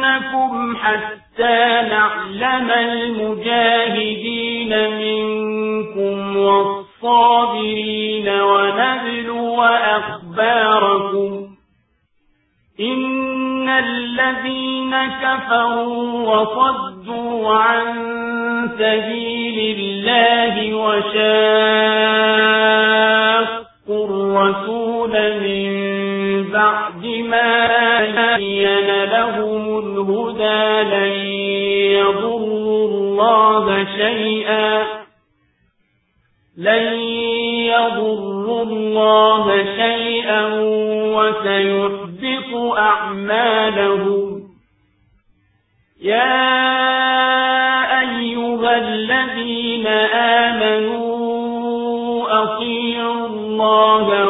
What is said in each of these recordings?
ولنبلونكم حتى نعلم المجاهدين منكم والصابرين ونبلو أخباركم إن الذين كفروا وصدوا عن سبيل الله وشاقوا الرسول من بعد ما بين لهم الهدى لن يضروا الله شيئا لن يضروا الله شيئا وسيحبط أعمالهم يا أيها الذين آمنوا أطيعوا الله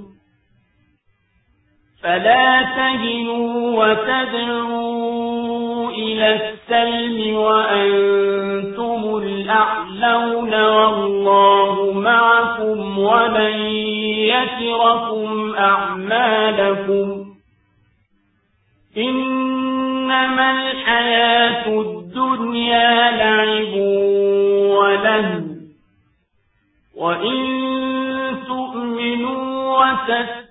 فلا تهنوا وتدعوا إلى السلم وأنتم الأعلون والله معكم ولن يتركم أعمالكم إنما الحياة الدنيا لعب وله وإن تؤمنوا وتتقوا